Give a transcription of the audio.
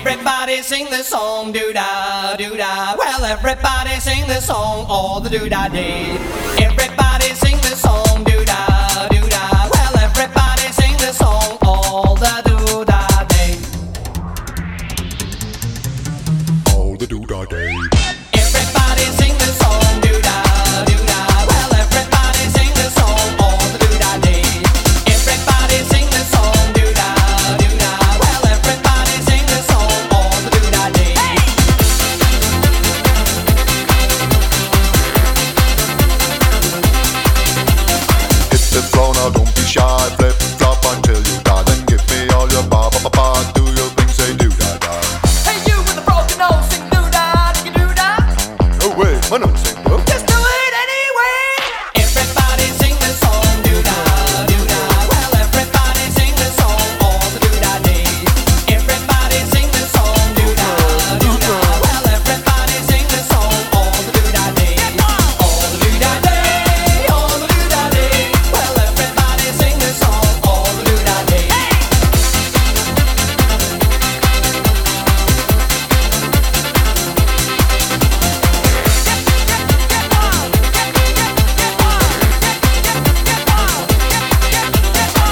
Everybody sing this song, doo da, doo da. Well, everybody sing this song all the doo da day. Everybody sing this song, doo da, doo da. Well, everybody sing this song all the doo da day. All the doo-dah day. Bueno, sí.